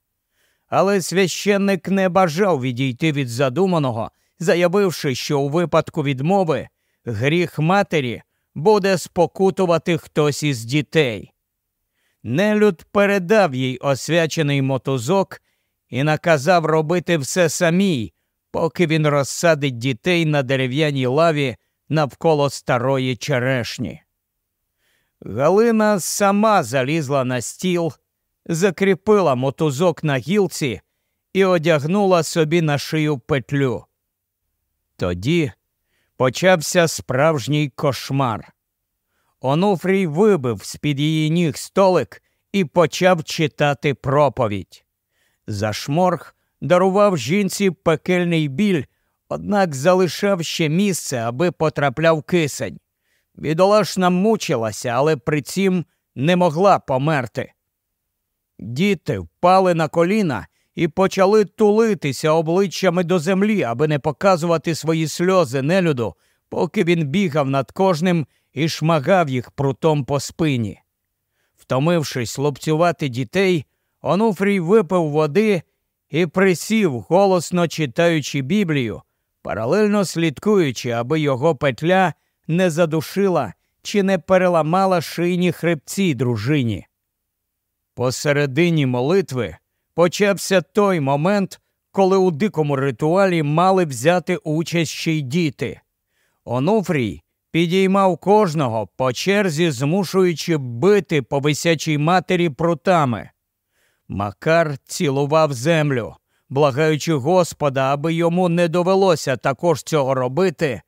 Але священник не бажав відійти від задуманого, заявивши, що у випадку відмови гріх матері буде спокутувати хтось із дітей. Нелюд передав їй освячений мотузок і наказав робити все самій, поки він розсадить дітей на дерев'яній лаві навколо старої черешні. Галина сама залізла на стіл, закріпила мотузок на гілці і одягнула собі на шию петлю. Тоді почався справжній кошмар. Онуфрій вибив з під її ніг столик і почав читати проповідь. Зашморг дарував жінці пекельний біль, однак залишав ще місце, аби потрапляв кисень. Бідолашна мучилася, але при цім не могла померти. Діти впали на коліна і почали тулитися обличчями до землі, аби не показувати свої сльози нелюду, поки він бігав над кожним і шмагав їх прутом по спині. Втомившись лупцювати дітей, Онуфрій випив води і присів, голосно читаючи Біблію, паралельно слідкуючи, аби його петля не задушила чи не переламала шийні хребці дружині. Посередині молитви почався той момент, коли у дикому ритуалі мали взяти участь ще й діти. Онуфрій підіймав кожного по черзі, змушуючи бити по висячій матері прутами. Макар цілував землю, благаючи Господа, аби йому не довелося також цього робити,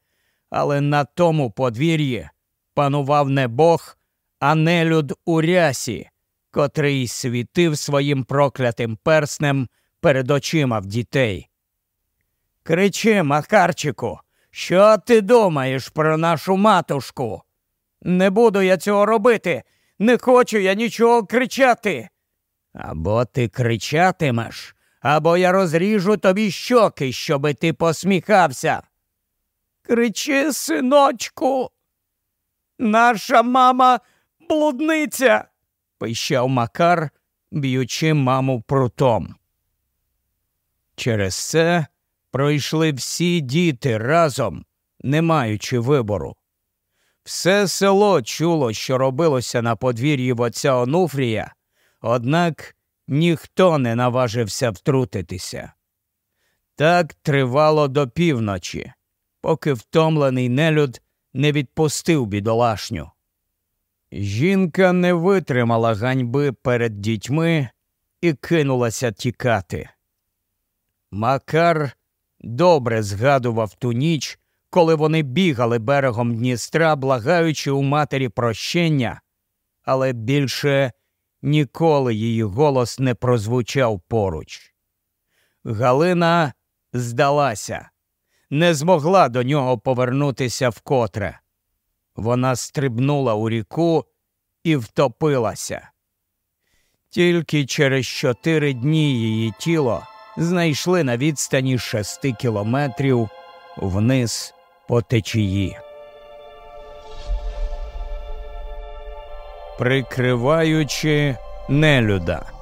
але на тому подвір'ї панував не Бог, а нелюд у рясі, котрий світив своїм проклятим перснем перед очима в дітей. Кричи, Макарчику, що ти думаєш про нашу матушку? Не буду я цього робити, не хочу я нічого кричати. Або ти кричатимеш, або я розріжу тобі щоки, щоби ти посміхався. Кричи, синочку, наша мама блудниця, пищав Макар, б'ючи маму прутом. Через це пройшли всі діти разом, не маючи вибору. Все село чуло, що робилося на подвір'ї отця Онуфрія, однак ніхто не наважився втрутитися. Так тривало до півночі, поки втомлений нелюд не відпустив бідолашню. Жінка не витримала ганьби перед дітьми і кинулася тікати. Макар добре згадував ту ніч, коли вони бігали берегом Дністра, благаючи у матері прощення, але більше ніколи її голос не прозвучав поруч. Галина здалася, не змогла до нього повернутися вкотре. Вона стрибнула у ріку і втопилася. Тільки через чотири дні її тіло знайшли на відстані шести кілометрів вниз по течії. прикриваючи нелюда.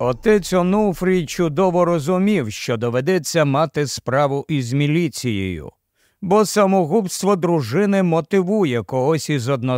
Отець Онуфрій чудово розумів, що доведеться мати справу із міліцією, бо самогубство дружини мотивує когось із односельців